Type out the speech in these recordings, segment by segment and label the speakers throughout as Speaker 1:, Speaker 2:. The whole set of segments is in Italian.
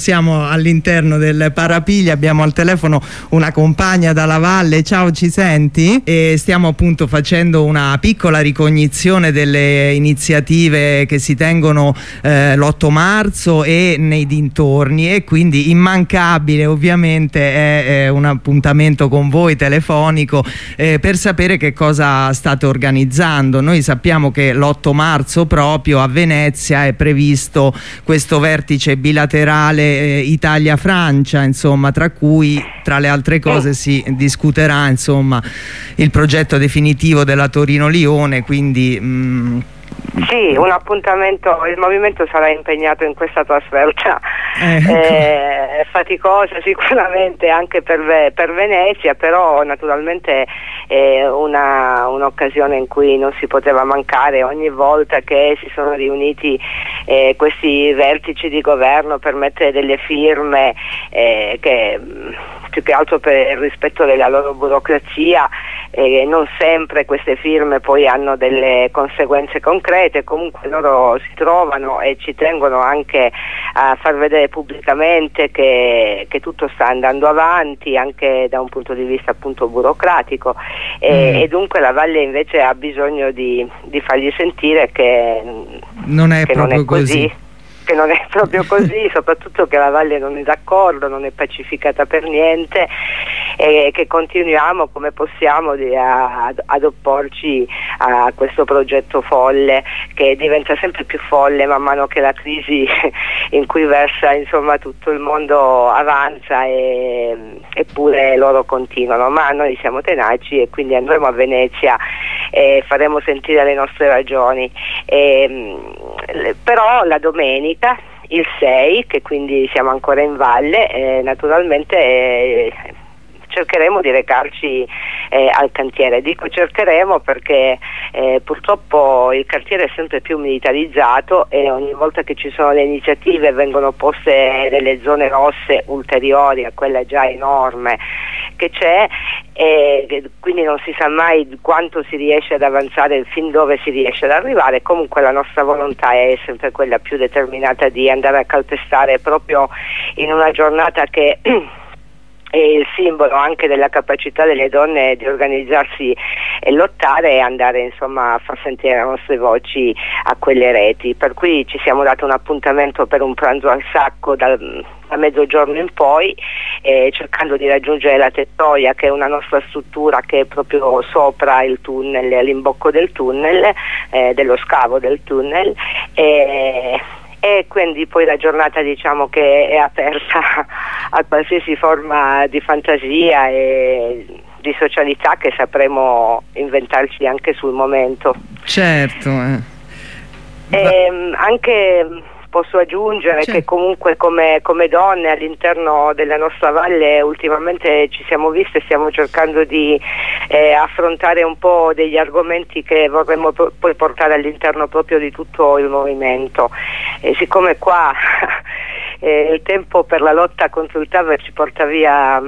Speaker 1: Siamo all'interno del Parapiglia, abbiamo al telefono una compagna dalla valle, ciao ci senti? E stiamo appunto facendo una piccola ricognizione delle iniziative che si tengono eh, l'8 marzo e nei dintorni e quindi immancabile ovviamente è, è un appuntamento con voi telefonico eh, per sapere che cosa state organizzando. Noi sappiamo che l'8 marzo proprio a Venezia è previsto questo vertice bilaterale eh, Italia-Francia, insomma, tra cui tra le altre cose si discuterà insomma, il progetto definitivo della Torino-Lione, quindi... Mh, mm,
Speaker 2: sì, un appuntamento, il movimento sarà impegnato in questa trasferta eh, ecco. eh, faticosa sicuramente anche per, per, Venezia, però naturalmente è un'occasione un in cui non si poteva mancare ogni volta che si sono riuniti eh, questi vertici di governo per mettere delle firme eh, che più che altro per il rispetto della loro burocrazia e non sempre queste firme poi hanno delle conseguenze concrete, comunque loro si trovano e ci tengono anche a far vedere pubblicamente che, che tutto sta andando avanti anche da un punto di vista appunto burocratico e, mm. e dunque la Valle invece ha bisogno di, di fargli sentire che
Speaker 1: non è, che non è così.
Speaker 2: così che non è proprio così, soprattutto che la Valle non è d'accordo, non è pacificata per niente e che continuiamo come possiamo ad opporci a questo progetto folle che diventa sempre più folle man mano che la crisi in cui versa insomma, tutto il mondo avanza e, eppure loro continuano, ma noi siamo tenaci e quindi andremo a Venezia e faremo sentire le nostre ragioni. E, però la domenica il 6, che quindi siamo ancora in valle, eh, naturalmente eh, cercheremo di recarci eh, al cantiere. Dico cercheremo perché eh, purtroppo il cantiere è sempre più militarizzato e ogni volta che ci sono le iniziative vengono poste delle zone rosse ulteriori a quella già enorme che c'è e quindi non si sa mai quanto si riesce ad avanzare, fin dove si riesce ad arrivare, comunque la nostra volontà è sempre quella più determinata di andare a calpestare proprio in una giornata che è il simbolo anche della capacità delle donne di organizzarsi e lottare e andare insomma, a far sentire le nostre voci a quelle reti. Per cui ci siamo dati un appuntamento per un pranzo al sacco da, da mezzogiorno in poi, eh, cercando di raggiungere la Tettoia che è una nostra struttura che è proprio sopra il tunnel, all'imbocco del tunnel, eh, dello scavo del tunnel. Eh, e quindi poi la giornata diciamo che è aperta a qualsiasi forma di fantasia e di socialità che sapremo inventarci anche sul momento.
Speaker 1: Certo. Eh.
Speaker 2: Ehm, anche posso aggiungere certo. che comunque come, come, donne all'interno della nostra valle ultimamente ci siamo viste e stiamo cercando di eh, affrontare un po' degli argomenti che vorremmo poi portare all'interno proprio di tutto il movimento. E siccome qua eh, il tempo per la lotta contro il TAV ci porta via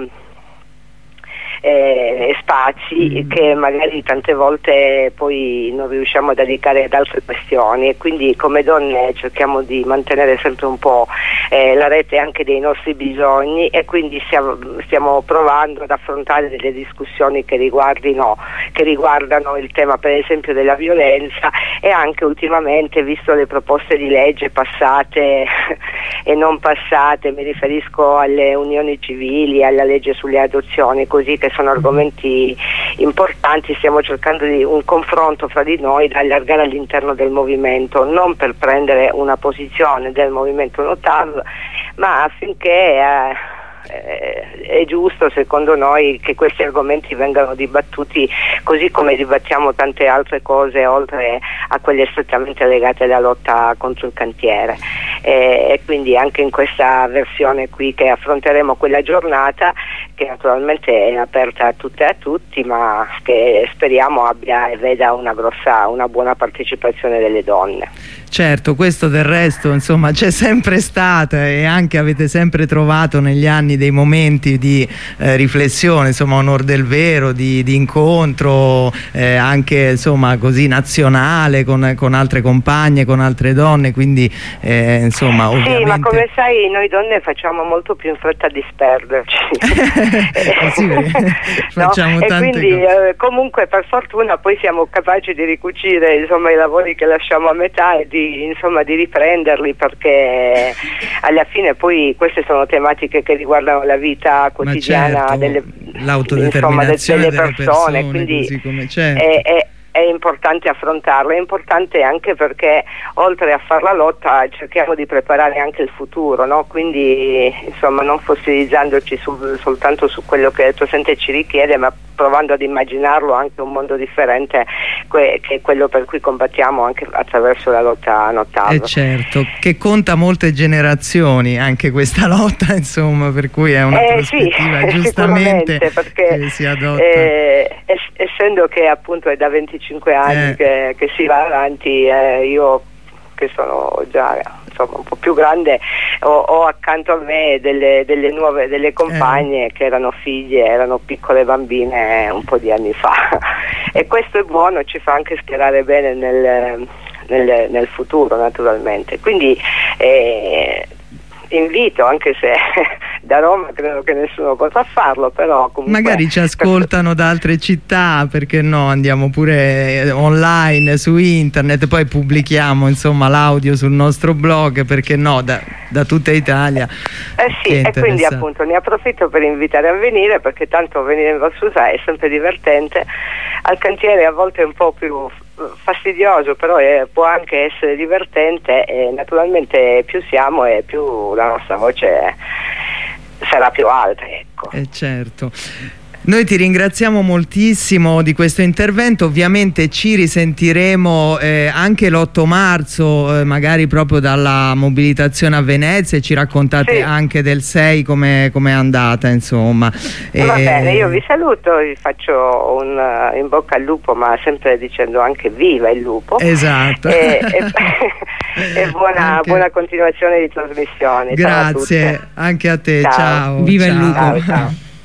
Speaker 2: eh, spazi mm. che magari tante volte poi non riusciamo a dedicare ad altre questioni e quindi come donne cerchiamo di mantenere sempre un po' eh, la rete anche dei nostri bisogni e quindi stiamo, stiamo provando ad affrontare delle discussioni che, che riguardano il tema per esempio della violenza e anche ultimamente visto le proposte di legge passate e non passate, mi riferisco alle unioni civili, alla legge sulle adozioni, così che sono argomenti importanti, stiamo cercando di un confronto fra di noi da allargare all'interno del movimento, non per prendere una posizione del movimento Notav, ma affinché eh, eh, è giusto secondo noi che questi argomenti vengano dibattuti così come dibattiamo tante altre cose oltre a quelle strettamente legate alla lotta contro il cantiere eh, e quindi anche in questa versione qui che affronteremo quella giornata che naturalmente è aperta a tutte e a tutti ma che speriamo abbia e veda una, grossa, una buona partecipazione delle donne.
Speaker 1: Certo, questo del resto insomma c'è sempre stata e anche avete sempre trovato negli anni dei momenti di eh, riflessione, insomma onor del vero, di, di incontro eh, anche insomma così nazionale con, con, altre compagne, con altre donne, quindi eh, insomma ovviamente...
Speaker 2: Sì, ma come sai noi donne facciamo molto più in fretta a disperderci.
Speaker 1: eh sì, facciamo
Speaker 2: no?
Speaker 1: tante
Speaker 2: e quindi
Speaker 1: eh,
Speaker 2: comunque per fortuna poi siamo capaci di ricucire insomma, i lavori che lasciamo a metà e di, insomma, di riprenderli perché alla fine poi queste sono tematiche che riguardano la vita quotidiana
Speaker 1: certo,
Speaker 2: delle, insomma, delle, persone,
Speaker 1: persone
Speaker 2: quindi
Speaker 1: come, certo.
Speaker 2: è, è, è importante affrontarla, è importante anche perché oltre a fare la lotta cerchiamo di preparare anche il futuro, no? quindi insomma non fossilizzandoci sul, soltanto su quello che il presente ci richiede, ma provando ad immaginarlo anche un mondo differente que che è quello per cui combattiamo anche attraverso la lotta notale.
Speaker 1: Eh certo, che conta molte generazioni anche questa lotta, insomma, per cui è una
Speaker 2: eh,
Speaker 1: prospettiva
Speaker 2: sì,
Speaker 1: giustamente
Speaker 2: perché,
Speaker 1: che si adotta.
Speaker 2: Eh, essendo che appunto è da 25 anni
Speaker 1: Eh.
Speaker 2: che, che si va avanti, eh, io che sono già insomma, un po' più grande ho, ho accanto a me delle, delle nuove delle compagne che erano figlie, erano piccole bambine un po' di anni fa e questo è buono, ci fa anche schierare bene nel, nel, nel futuro naturalmente. Quindi eh, invito, anche se da Roma credo che nessuno possa farlo, però comunque...
Speaker 1: Magari ci ascoltano da altre città, perché no, andiamo pure online, su internet, poi pubblichiamo insomma l'audio sul nostro blog, perché no, da, da tutta Italia.
Speaker 2: Eh sì, e quindi appunto ne approfitto per invitare a venire, perché tanto venire in Valsusa è sempre divertente, al cantiere a volte è un po' più fastidioso però è, può anche essere divertente e naturalmente più siamo e più la nostra voce sarà più alta ecco.
Speaker 1: Eh certo noi ti ringraziamo moltissimo di questo intervento, ovviamente ci risentiremo eh, anche l'8 marzo, eh, magari proprio dalla mobilitazione a Venezia e ci raccontate
Speaker 2: sì.
Speaker 1: anche del 6 come è andata insomma.
Speaker 2: Va
Speaker 1: e...
Speaker 2: bene, io vi saluto, vi faccio un uh, in bocca al lupo ma sempre dicendo anche viva il lupo.
Speaker 1: Esatto.
Speaker 2: E, e, e buona,
Speaker 1: anche...
Speaker 2: buona, continuazione di trasmissione.
Speaker 1: Grazie, anche a te, ciao. ciao.
Speaker 3: Viva
Speaker 1: ciao.
Speaker 3: il lupo.
Speaker 2: Ciao, ciao.